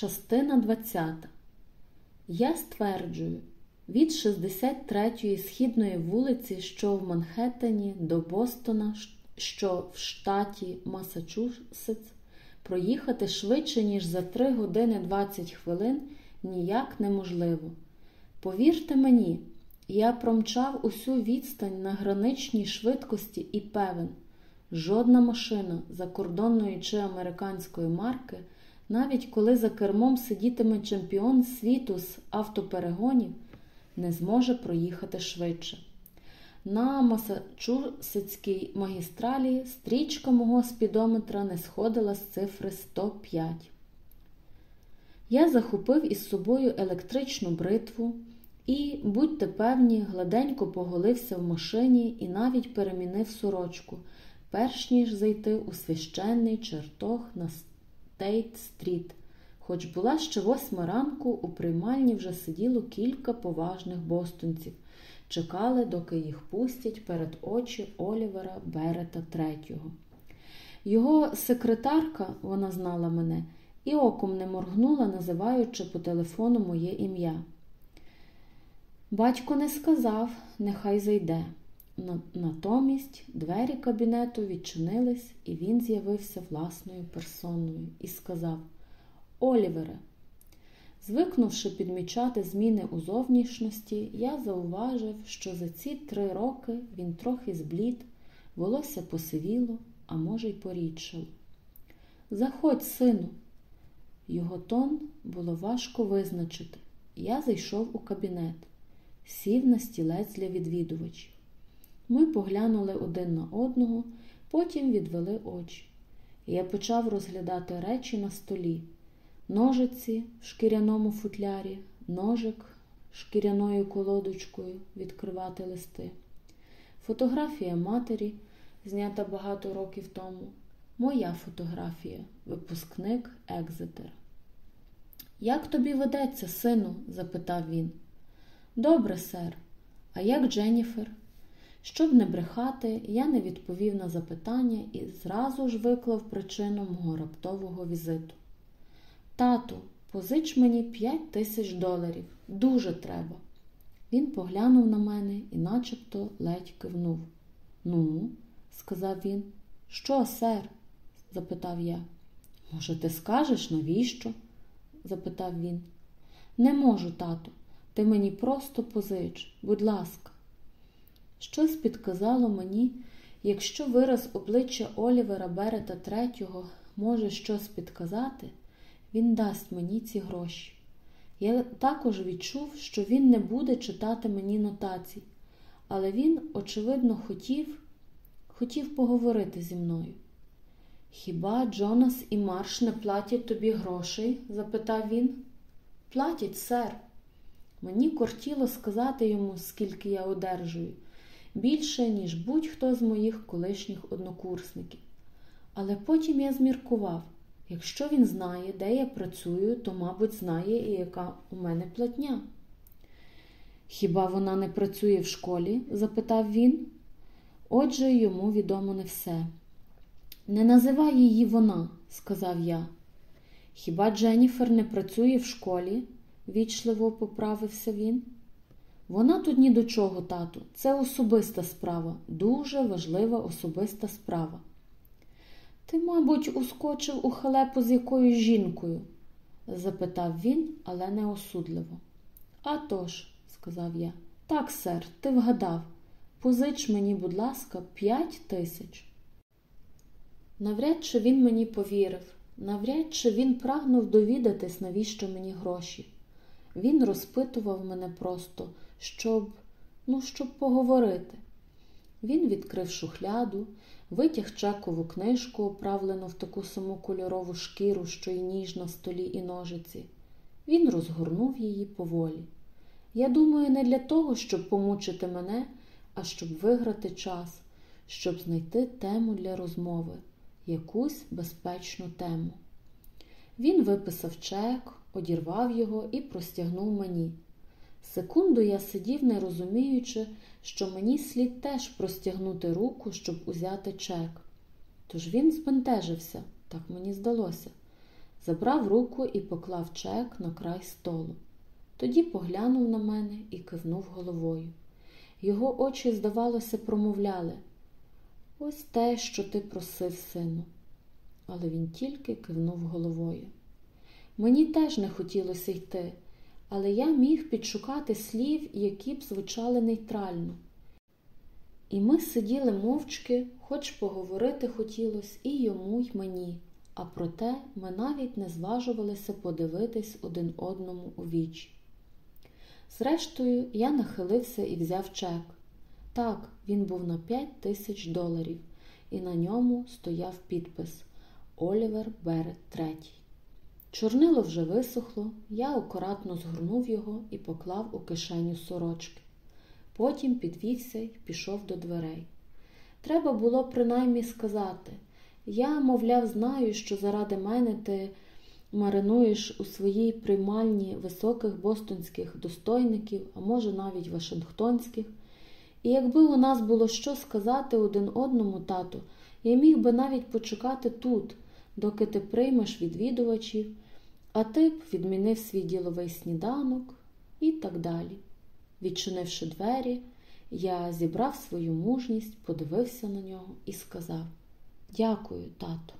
Частина 20. Я стверджую, від 63-ї східної вулиці, що в Манхеттені, до Бостона, що в штаті Масачусетс, проїхати швидше, ніж за 3 години 20 хвилин ніяк неможливо. Повірте мені, я промчав усю відстань на граничній швидкості і певен, жодна машина закордонної чи американської марки навіть коли за кермом сидітиме чемпіон світу з автоперегонів, не зможе проїхати швидше. На Масачусетській магістралі стрічка мого спідометра не сходила з цифри 105. Я захопив із собою електричну бритву і, будьте певні, гладенько поголився в машині і навіть перемінив сорочку, перш ніж зайти у священний чертог на Стейт-стріт. Хоч була ще восьма ранку, у приймальні вже сиділо кілька поважних бостонців, чекали, доки їх пустять перед очі Олівера Баррета Третього. Його секретарка, вона знала мене, і оком не моргнула, називаючи по телефону моє ім'я. Батько не сказав, нехай зайде. Натомість двері кабінету відчинились, і він з'явився власною персоною і сказав Олівере, звикнувши підмічати зміни у зовнішності, я зауважив, що за ці три роки він трохи зблід, волосся посивіло, а може, й порідшало. Заходь, сину. Його тон було важко визначити. Я зайшов у кабінет, сів на стілець для відвідувачів. Ми поглянули один на одного, потім відвели очі. Я почав розглядати речі на столі, ножиці в шкіряному футлярі, ножик шкіряною колодочкою відкривати листи, фотографія матері, знята багато років тому, моя фотографія, випускник Екзетер. Як тобі ведеться, сину? запитав він. Добре, сер. А як Дженніфер? Щоб не брехати, я не відповів на запитання і зразу ж виклав причину мого раптового візиту. Тату, позич мені п'ять тисяч доларів. Дуже треба. Він поглянув на мене і начебто ледь кивнув. Ну, сказав він. Що, сер? запитав я. Може, ти скажеш, навіщо? запитав він. Не можу, тату. Ти мені просто позич, будь ласка. Щось підказало мені, якщо вираз обличчя Олівера Берета Третього може щось підказати, він дасть мені ці гроші. Я також відчув, що він не буде читати мені нотацій, але він, очевидно, хотів, хотів поговорити зі мною. Хіба Джонас і Марш не платять тобі грошей? запитав він. Платять, сер. Мені кортіло сказати йому, скільки я одержую більше, ніж будь-хто з моїх колишніх однокурсників. Але потім я зміркував якщо він знає, де я працюю, то, мабуть, знає і яка у мене платня. Хіба вона не працює в школі? запитав він. Отже, йому відомо не все. Не називай її вона, сказав я. Хіба Дженніфер не працює в школі? вічливо поправився він. Вона тут ні до чого, тату. Це особиста справа, дуже важлива особиста справа. Ти, мабуть, ускочив у халепу з якоюсь жінкою? запитав він, але не осудливо. «А тож», – сказав я, так, сер, ти вгадав. Позич мені, будь ласка, п'ять тисяч. Навряд чи він мені повірив, навряд чи він прагнув довідатись, навіщо мені гроші. Він розпитував мене просто щоб, ну, щоб поговорити. Він відкрив шухляду, витяг чекову книжку, оправлену в таку саму кольорову шкіру, що й ніж на столі і ножиці. Він розгорнув її поволі. Я думаю, не для того, щоб помучити мене, а щоб виграти час, щоб знайти тему для розмови, якусь безпечну тему. Він виписав чек, одірвав його і простягнув мені. Секунду я сидів, не розуміючи, що мені слід теж простягнути руку, щоб узяти чек. Тож він збентежився, так мені здалося. забрав руку і поклав чек на край столу. Тоді поглянув на мене і кивнув головою. Його очі, здавалося, промовляли ось те, що ти просив, сину. Але він тільки кивнув головою. Мені теж не хотілося йти, але я міг підшукати слів, які б звучали нейтрально. І ми сиділи мовчки, хоч поговорити хотілося і йому, й мені, а проте ми навіть не зважувалися подивитись один одному у вічі. Зрештою, я нахилився і взяв чек. Так, він був на 5 тисяч доларів, і на ньому стояв підпис Олівер Берет третій. Чорнило вже висохло, я акуратно згорнув його і поклав у кишеню сорочки. Потім підвівся й пішов до дверей. Треба було принаймні сказати я, мовляв, знаю, що заради мене ти маринуєш у своїй приймальні високих бостонських достойників, а може навіть вашингтонських. І якби у нас було що сказати один одному, тату, я міг би навіть почекати тут, доки ти приймеш відвідувачів, а ти б відмінив свій діловий сніданок і так далі. Відчинивши двері, я зібрав свою мужність, подивився на нього і сказав Дякую, тато.